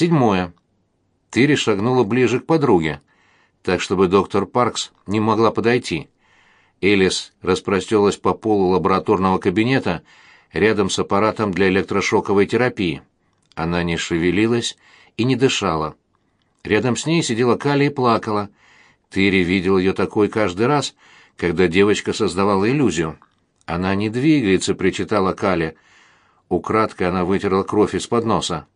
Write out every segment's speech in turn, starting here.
Седьмое. Тыри шагнула ближе к подруге, так чтобы доктор Паркс не могла подойти. Элис распростелась по полу лабораторного кабинета рядом с аппаратом для электрошоковой терапии. Она не шевелилась и не дышала. Рядом с ней сидела Кали и плакала. Тыри видел ее такой каждый раз, когда девочка создавала иллюзию. «Она не двигается», — причитала Кали. Украдкой она вытерла кровь из-под носа.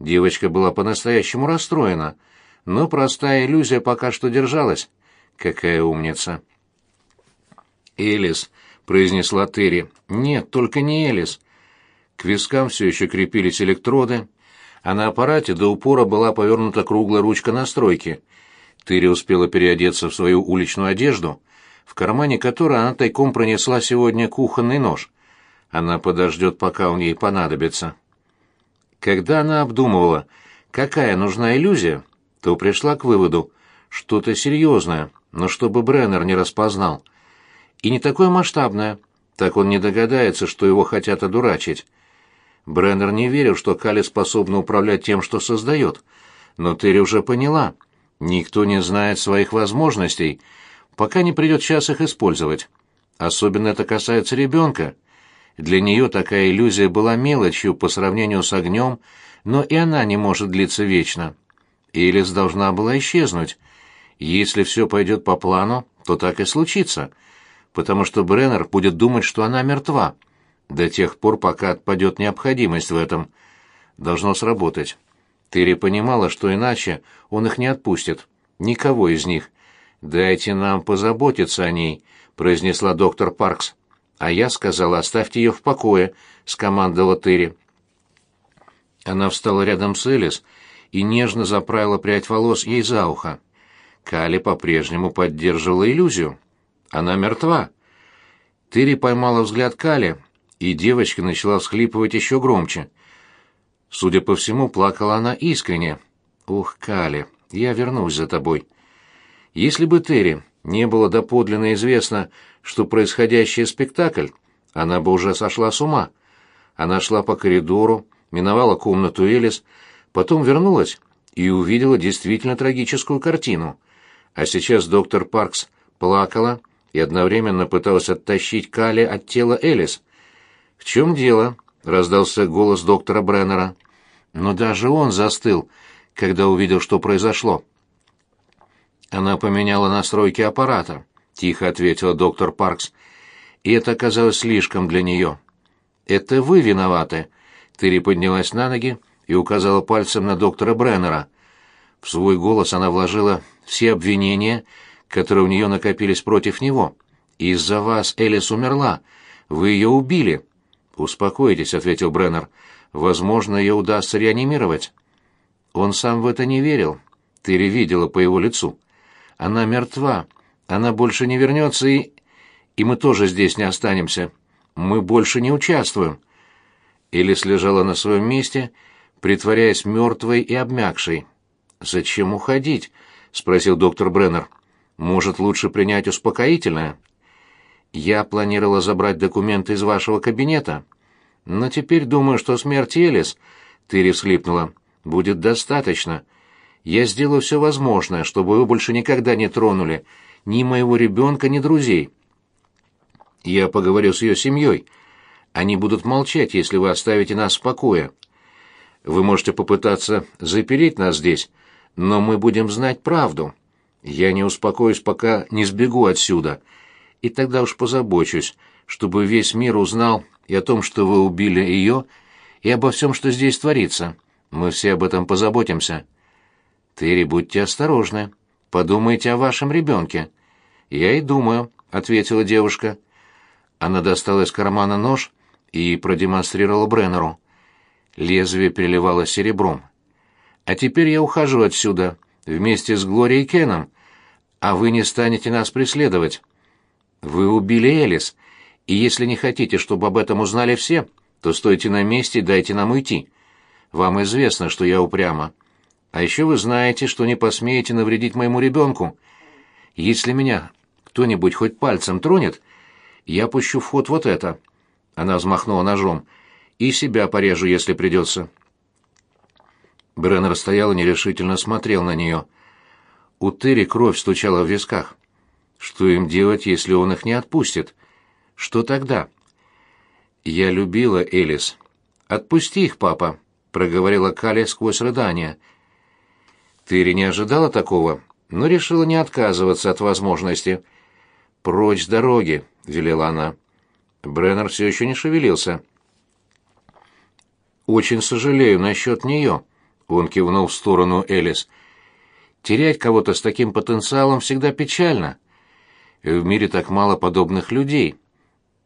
Девочка была по-настоящему расстроена, но простая иллюзия пока что держалась. Какая умница. «Элис», — произнесла Терри. «Нет, только не Элис». К вискам все еще крепились электроды, а на аппарате до упора была повернута круглая ручка настройки. Терри успела переодеться в свою уличную одежду, в кармане которой она тайком пронесла сегодня кухонный нож. Она подождет, пока он ей понадобится. Когда она обдумывала, какая нужна иллюзия, то пришла к выводу, что-то серьезное, но чтобы Бреннер не распознал. И не такое масштабное, так он не догадается, что его хотят одурачить. Бреннер не верил, что Кали способна управлять тем, что создает, но Терри уже поняла, никто не знает своих возможностей, пока не придет час их использовать. Особенно это касается ребенка. Для нее такая иллюзия была мелочью по сравнению с огнем, но и она не может длиться вечно. Элис должна была исчезнуть. Если все пойдет по плану, то так и случится, потому что Бреннер будет думать, что она мертва, до тех пор, пока отпадет необходимость в этом. Должно сработать. Терри понимала, что иначе он их не отпустит. Никого из них. «Дайте нам позаботиться о ней», — произнесла доктор Паркс. А я сказала, оставьте ее в покое, скомандовала Терри. Она встала рядом с Элис и нежно заправила прядь волос ей за ухо. Кали по-прежнему поддерживала иллюзию. Она мертва. Терри поймала взгляд Кали, и девочка начала всхлипывать еще громче. Судя по всему, плакала она искренне. «Ух, Кали, я вернусь за тобой». Если бы Терри не было доподлинно известно, что происходящее спектакль, она бы уже сошла с ума. Она шла по коридору, миновала комнату Элис, потом вернулась и увидела действительно трагическую картину. А сейчас доктор Паркс плакала и одновременно пыталась оттащить Кали от тела Элис. «В чем дело?» — раздался голос доктора Бреннера. Но даже он застыл, когда увидел, что произошло. Она поменяла настройки аппарата, тихо ответила доктор Паркс. И это оказалось слишком для нее. Это вы виноваты. Терри поднялась на ноги и указала пальцем на доктора Бреннера. В свой голос она вложила все обвинения, которые у нее накопились против него. Из-за вас Элис умерла. Вы ее убили. Успокойтесь, ответил Бреннер. Возможно, ее удастся реанимировать. Он сам в это не верил. Терри видела по его лицу. Она мертва. Она больше не вернется и... И мы тоже здесь не останемся. Мы больше не участвуем. Элис лежала на своем месте, притворяясь мертвой и обмякшей. «Зачем уходить?» — спросил доктор Бреннер. «Может, лучше принять успокоительное?» «Я планировала забрать документы из вашего кабинета, но теперь думаю, что смерть Элис...» — Тыри всхлипнула. «Будет достаточно. Я сделаю все возможное, чтобы вы больше никогда не тронули ни моего ребенка, ни друзей. Я поговорю с ее семьей. Они будут молчать, если вы оставите нас в покое. Вы можете попытаться запереть нас здесь, но мы будем знать правду. Я не успокоюсь, пока не сбегу отсюда. И тогда уж позабочусь, чтобы весь мир узнал и о том, что вы убили ее, и обо всем, что здесь творится. Мы все об этом позаботимся». Терри, будьте осторожны. Подумайте о вашем ребенке. Я и думаю, ответила девушка. Она достала из кармана нож и продемонстрировала Бреннеру. Лезвие переливалось серебром. А теперь я ухожу отсюда вместе с Глорией Кеном, а вы не станете нас преследовать. Вы убили Элис, и если не хотите, чтобы об этом узнали все, то стойте на месте и дайте нам уйти. Вам известно, что я упряма. А еще вы знаете, что не посмеете навредить моему ребенку. Если меня кто-нибудь хоть пальцем тронет, я пущу в ход вот это». Она взмахнула ножом. «И себя порежу, если придется». Бреннер стоял и нерешительно смотрел на нее. У Терри кровь стучала в висках. Что им делать, если он их не отпустит? Что тогда? Я любила Элис. Отпусти их, папа, проговорила Кали сквозь рыдания. Терри не ожидала такого, но решила не отказываться от возможности. «Прочь с дороги», — велела она. Бреннер все еще не шевелился. «Очень сожалею насчет нее», — он кивнул в сторону Элис. «Терять кого-то с таким потенциалом всегда печально. В мире так мало подобных людей,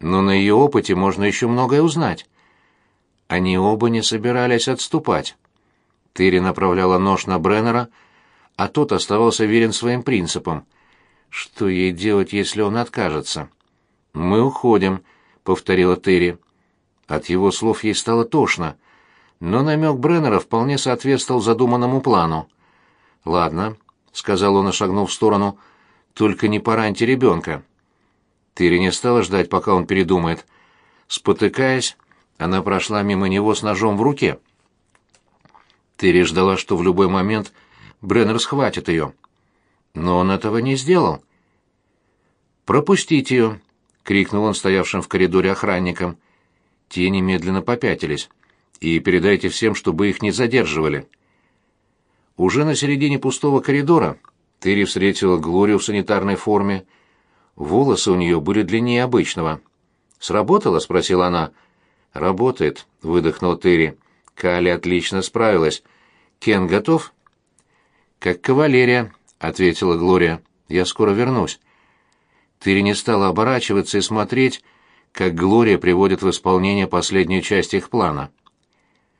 но на ее опыте можно еще многое узнать». Они оба не собирались отступать. Тыри направляла нож на Бреннера, а тот оставался верен своим принципам. Что ей делать, если он откажется? «Мы уходим», — повторила Терри. От его слов ей стало тошно, но намек Бреннера вполне соответствовал задуманному плану. «Ладно», — сказал он и шагнул в сторону, — «только не пораньте ребенка». Терри не стала ждать, пока он передумает. Спотыкаясь, она прошла мимо него с ножом в руке. Терри ждала, что в любой момент Бреннер схватит ее. Но он этого не сделал. «Пропустите ее!» — крикнул он стоявшим в коридоре охранникам. Те немедленно попятились. «И передайте всем, чтобы их не задерживали». Уже на середине пустого коридора Терри встретила Глорию в санитарной форме. Волосы у нее были длиннее обычного. «Сработало?» — спросила она. «Работает», — выдохнул Терри. «Кали отлично справилась. Кен готов?» «Как кавалерия», — ответила Глория. «Я скоро вернусь». Терри не стала оборачиваться и смотреть, как Глория приводит в исполнение последнюю часть их плана —